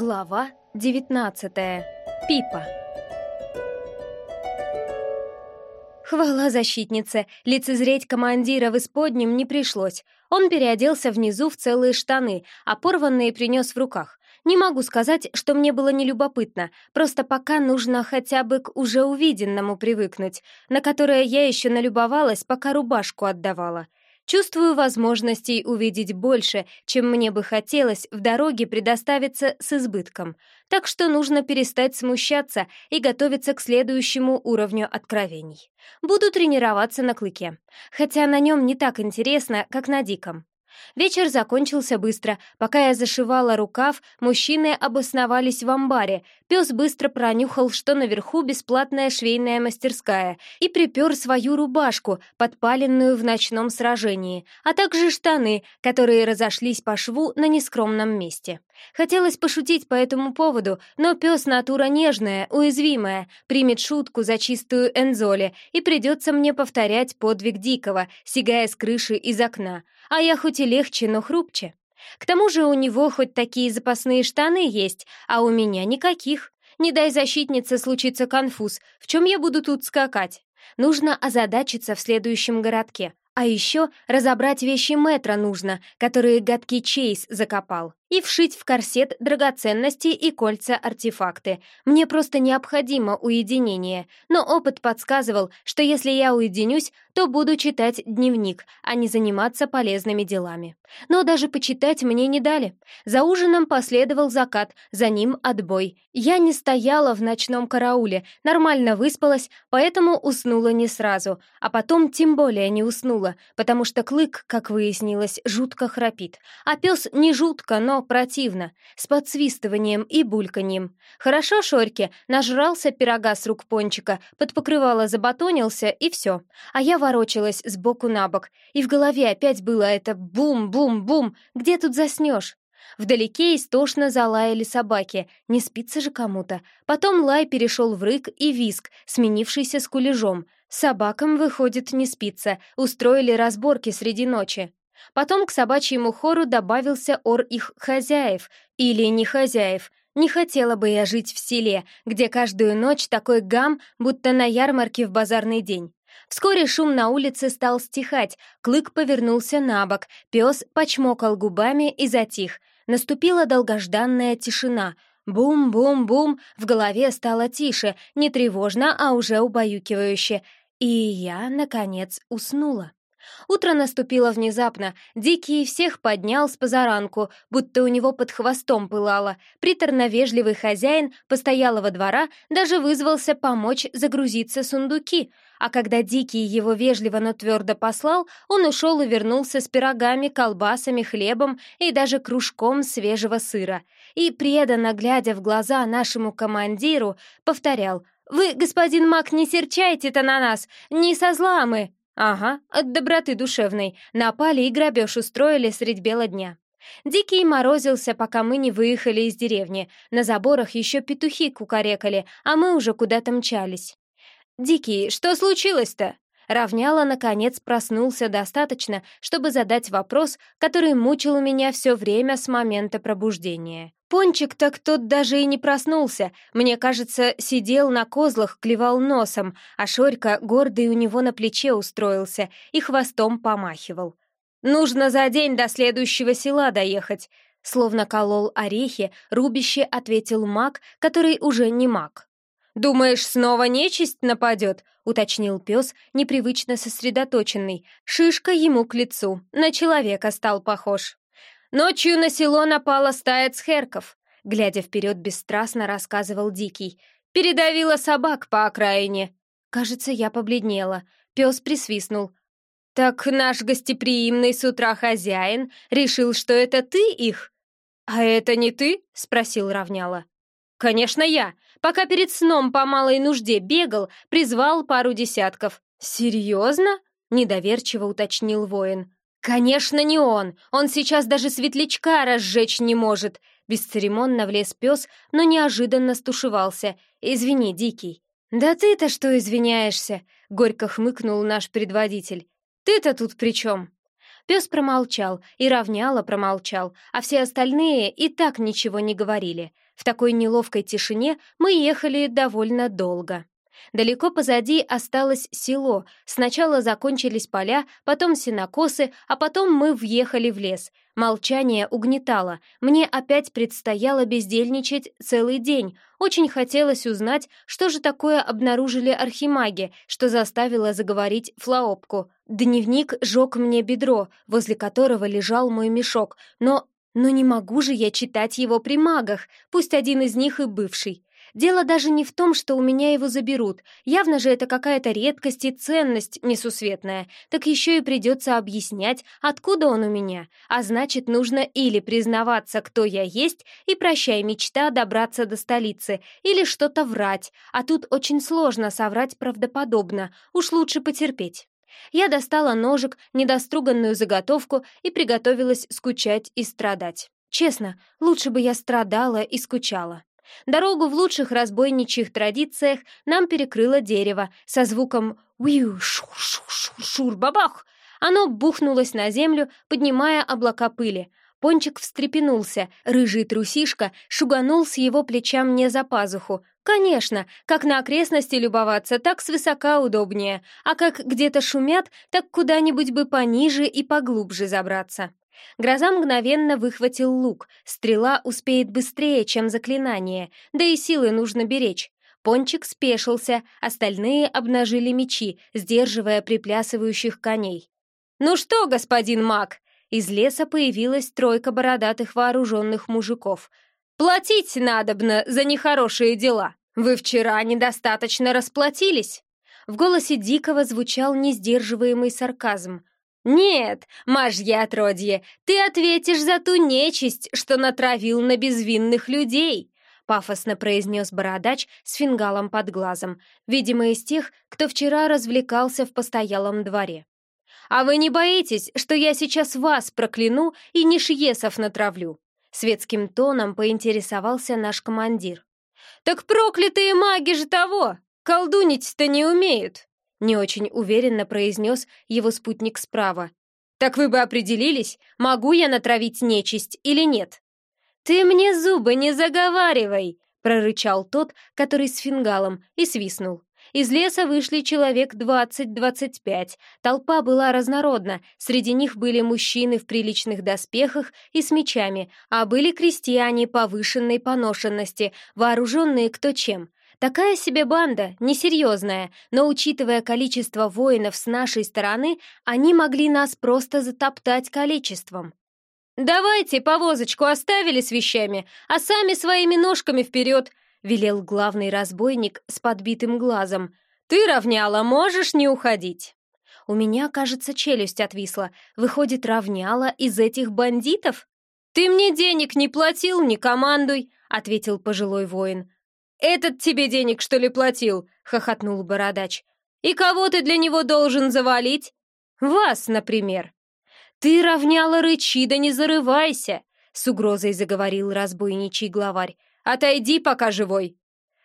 Глава 19. Пипа. Хвала защитнице, лицезреть командира в исподнем не пришлось. Он переоделся внизу в целые штаны, а порванные принес в руках. Не могу сказать, что мне было нелюбопытно, просто пока нужно хотя бы к уже увиденному привыкнуть, на которое я еще налюбовалась, пока рубашку отдавала. Чувствую возможностей увидеть больше, чем мне бы хотелось в дороге предоставиться с избытком. Так что нужно перестать смущаться и готовиться к следующему уровню откровений. Буду тренироваться на клыке. Хотя на нем не так интересно, как на диком. Вечер закончился быстро. Пока я зашивала рукав, мужчины обосновались в амбаре. Пес быстро пронюхал, что наверху бесплатная швейная мастерская, и припер свою рубашку, подпаленную в ночном сражении, а также штаны, которые разошлись по шву на нескромном месте. Хотелось пошутить по этому поводу, но пес натура нежная, уязвимая, примет шутку за чистую Энзоли, и придется мне повторять подвиг Дикого, сигая с крыши из окна. А я хоть и легче, но хрупче. К тому же у него хоть такие запасные штаны есть, а у меня никаких. Не дай защитнице случиться конфуз, в чем я буду тут скакать? Нужно озадачиться в следующем городке. А еще разобрать вещи Метра нужно, которые гадкий Чейз закопал и вшить в корсет драгоценности и кольца-артефакты. Мне просто необходимо уединение, но опыт подсказывал, что если я уединюсь, то буду читать дневник, а не заниматься полезными делами. Но даже почитать мне не дали. За ужином последовал закат, за ним отбой. Я не стояла в ночном карауле, нормально выспалась, поэтому уснула не сразу, а потом тем более не уснула, потому что клык, как выяснилось, жутко храпит. А пес не жутко, но противно, с подсвистыванием и бульканьем. Хорошо Шорьке нажрался пирога с рук пончика, под покрывало забатонился, и все. А я ворочалась сбоку на бок, и в голове опять было это бум-бум-бум, где тут заснешь? Вдалеке истошно залаяли собаки, не спится же кому-то. Потом лай перешел в рык и виск, сменившийся скулежом. Собакам, выходит, не спится, устроили разборки среди ночи. Потом к собачьему хору добавился ор их хозяев, или не хозяев. Не хотела бы я жить в селе, где каждую ночь такой гам, будто на ярмарке в базарный день. Вскоре шум на улице стал стихать, клык повернулся на бок, пес почмокал губами и затих. Наступила долгожданная тишина. Бум-бум-бум, в голове стало тише, не тревожно, а уже убаюкивающе. И я, наконец, уснула. Утро наступило внезапно. Дикий всех поднял с позаранку, будто у него под хвостом пылало. Приторно-вежливый хозяин постоялого двора даже вызвался помочь загрузиться сундуки. А когда Дикий его вежливо, но твердо послал, он ушел и вернулся с пирогами, колбасами, хлебом и даже кружком свежего сыра. И, преданно глядя в глаза нашему командиру, повторял «Вы, господин Мак, не серчайте-то на нас! Не со зла мы!» «Ага, от доброты душевной. Напали и грабеж устроили средь бела дня». Дикий морозился, пока мы не выехали из деревни. На заборах еще петухи кукарекали, а мы уже куда-то мчались. «Дикий, что случилось-то?» Равняла, наконец, проснулся достаточно, чтобы задать вопрос, который мучил меня все время с момента пробуждения. Пончик так тот даже и не проснулся. Мне кажется, сидел на козлах, клевал носом, а Шорька, гордый у него на плече устроился и хвостом помахивал. «Нужно за день до следующего села доехать», словно колол орехи, рубище ответил маг, который уже не маг. «Думаешь, снова нечисть нападет?» — уточнил пес, непривычно сосредоточенный. Шишка ему к лицу, на человека стал похож. «Ночью на село напала стая цхерков», — глядя вперед бесстрастно рассказывал Дикий. «Передавила собак по окраине». Кажется, я побледнела. Пес присвистнул. «Так наш гостеприимный с утра хозяин решил, что это ты их?» «А это не ты?» — спросил Равняла. «Конечно я. Пока перед сном по малой нужде бегал, призвал пару десятков». «Серьезно?» — недоверчиво уточнил воин. «Конечно, не он! Он сейчас даже светлячка разжечь не может!» Бесцеремонно влез пес, но неожиданно стушевался. «Извини, Дикий». «Да ты-то что извиняешься?» — горько хмыкнул наш предводитель. «Ты-то тут при чем?» Пес промолчал, и равняло промолчал, а все остальные и так ничего не говорили. В такой неловкой тишине мы ехали довольно долго. Далеко позади осталось село. Сначала закончились поля, потом сенокосы, а потом мы въехали в лес. Молчание угнетало. Мне опять предстояло бездельничать целый день. Очень хотелось узнать, что же такое обнаружили архимаги, что заставило заговорить Флаопку. Дневник жег мне бедро, возле которого лежал мой мешок, но... Но не могу же я читать его при магах, пусть один из них и бывший. Дело даже не в том, что у меня его заберут. Явно же это какая-то редкость и ценность несусветная. Так еще и придется объяснять, откуда он у меня. А значит, нужно или признаваться, кто я есть, и прощай мечта добраться до столицы, или что-то врать. А тут очень сложно соврать правдоподобно. Уж лучше потерпеть. Я достала ножик, недоструганную заготовку и приготовилась скучать и страдать. Честно, лучше бы я страдала и скучала. Дорогу в лучших разбойничьих традициях нам перекрыло дерево со звуком «Уиу, шур-шур-шур-шур-бабах!». Оно бухнулось на землю, поднимая облака пыли. Пончик встрепенулся, рыжий трусишка шуганул с его плеча мне за пазуху. Конечно, как на окрестности любоваться, так свысока удобнее, а как где-то шумят, так куда-нибудь бы пониже и поглубже забраться. Гроза мгновенно выхватил лук. Стрела успеет быстрее, чем заклинание, да и силы нужно беречь. Пончик спешился, остальные обнажили мечи, сдерживая приплясывающих коней. «Ну что, господин маг?» Из леса появилась тройка бородатых вооруженных мужиков. «Платить надобно за нехорошие дела. Вы вчера недостаточно расплатились». В голосе Дикого звучал несдерживаемый сарказм. «Нет, мажья отродье, ты ответишь за ту нечисть, что натравил на безвинных людей!» пафосно произнес бородач с фингалом под глазом, видимо, из тех, кто вчера развлекался в постоялом дворе. «А вы не боитесь, что я сейчас вас прокляну и нишьесов натравлю?» Светским тоном поинтересовался наш командир. «Так проклятые маги же того! Колдунить-то не умеют!» Не очень уверенно произнес его спутник справа. «Так вы бы определились, могу я натравить нечисть или нет?» «Ты мне зубы не заговаривай!» — прорычал тот, который с фингалом, и свистнул. Из леса вышли человек двадцать-двадцать пять. Толпа была разнородна, среди них были мужчины в приличных доспехах и с мечами, а были крестьяне повышенной поношенности, вооруженные кто чем. Такая себе банда, несерьезная, но учитывая количество воинов с нашей стороны, они могли нас просто затоптать количеством. «Давайте повозочку оставили с вещами, а сами своими ножками вперед!» — велел главный разбойник с подбитым глазом. «Ты, равняла, можешь не уходить!» У меня, кажется, челюсть отвисла. Выходит, равняла из этих бандитов? «Ты мне денег не платил, не командуй!» — ответил пожилой воин. «Этот тебе денег, что ли, платил?» — хохотнул бородач. «И кого ты для него должен завалить?» «Вас, например». «Ты, равняла, рычи, да не зарывайся!» — с угрозой заговорил разбойничий главарь. «Отойди, пока живой!»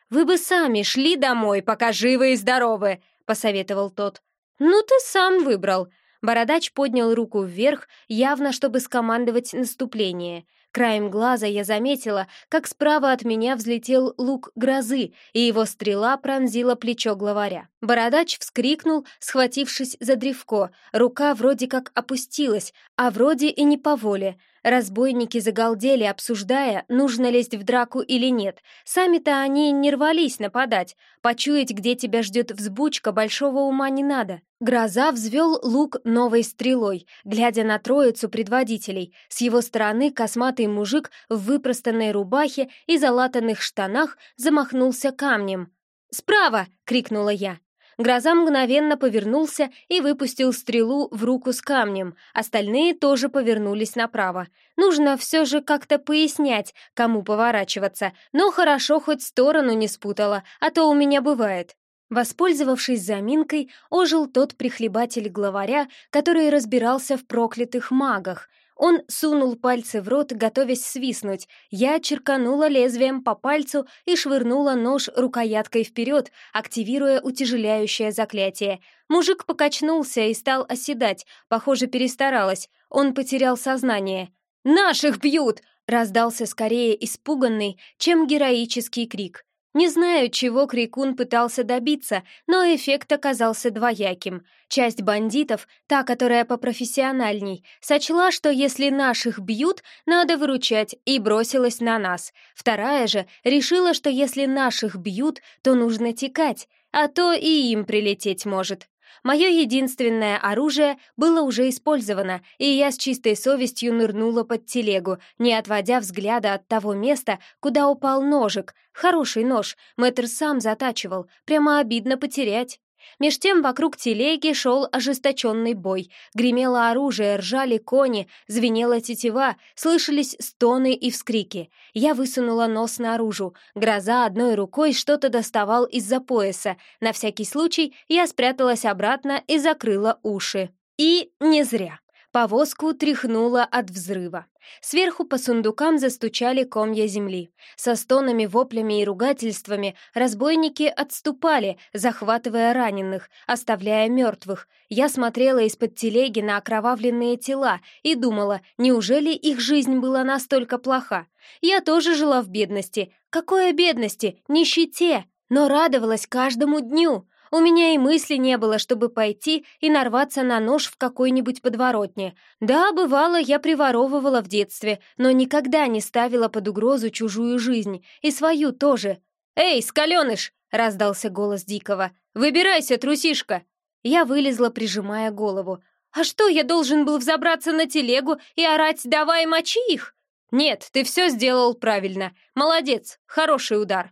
«Вы бы сами шли домой, пока живы и здоровы!» — посоветовал тот. «Ну, ты сам выбрал!» Бородач поднял руку вверх, явно чтобы скомандовать наступление. Краем глаза я заметила, как справа от меня взлетел лук грозы, и его стрела пронзила плечо главаря. Бородач вскрикнул, схватившись за древко. Рука вроде как опустилась, а вроде и не по воле. Разбойники загалдели, обсуждая, нужно лезть в драку или нет. Сами-то они не рвались нападать. Почуять, где тебя ждет взбучка, большого ума не надо. Гроза взвел лук новой стрелой, глядя на троицу предводителей. С его стороны косматый мужик в выпростанной рубахе и залатанных штанах замахнулся камнем. «Справа!» — крикнула я. Гроза мгновенно повернулся и выпустил стрелу в руку с камнем. Остальные тоже повернулись направо. Нужно все же как-то пояснять, кому поворачиваться, но хорошо хоть сторону не спутала, а то у меня бывает. Воспользовавшись заминкой, ожил тот прихлебатель главаря, который разбирался в проклятых магах — он сунул пальцы в рот, готовясь свистнуть. Я черканула лезвием по пальцу и швырнула нож рукояткой вперед, активируя утяжеляющее заклятие. Мужик покачнулся и стал оседать. Похоже, перестаралась. Он потерял сознание. «Наших бьют!» раздался скорее испуганный, чем героический крик. Не знаю, чего Крикун пытался добиться, но эффект оказался двояким. Часть бандитов, та, которая попрофессиональней, сочла, что если наших бьют, надо выручать, и бросилась на нас. Вторая же решила, что если наших бьют, то нужно текать, а то и им прилететь может. Мое единственное оружие было уже использовано, и я с чистой совестью нырнула под телегу, не отводя взгляда от того места, куда упал ножик. Хороший нож, мэтр сам затачивал, прямо обидно потерять. Меж тем вокруг телеги шел ожесточенный бой. Гремело оружие, ржали кони, звенела тетива, слышались стоны и вскрики. Я высунула нос наружу. Гроза одной рукой что-то доставал из-за пояса. На всякий случай я спряталась обратно и закрыла уши. И не зря. Повозку тряхнуло от взрыва. Сверху по сундукам застучали комья земли. Со стонами, воплями и ругательствами разбойники отступали, захватывая раненых, оставляя мертвых. Я смотрела из-под телеги на окровавленные тела и думала, неужели их жизнь была настолько плоха? Я тоже жила в бедности. Какой бедности? Нищете! Но радовалась каждому дню. У меня и мысли не было, чтобы пойти и нарваться на нож в какой-нибудь подворотне. Да, бывало, я приворовывала в детстве, но никогда не ставила под угрозу чужую жизнь, и свою тоже. «Эй, скаленыш!» — раздался голос Дикого. «Выбирайся, трусишка!» Я вылезла, прижимая голову. «А что, я должен был взобраться на телегу и орать «давай мочи их»?» «Нет, ты все сделал правильно. Молодец, хороший удар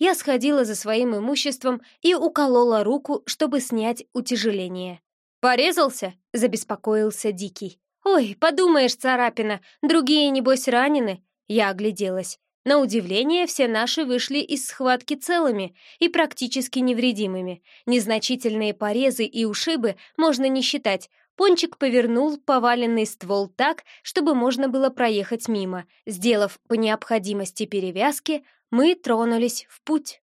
я сходила за своим имуществом и уколола руку, чтобы снять утяжеление. «Порезался?» — забеспокоился Дикий. «Ой, подумаешь, царапина, другие, небось, ранены?» Я огляделась. На удивление, все наши вышли из схватки целыми и практически невредимыми. Незначительные порезы и ушибы можно не считать. Пончик повернул поваленный ствол так, чтобы можно было проехать мимо. Сделав по необходимости перевязки, мы тронулись в путь.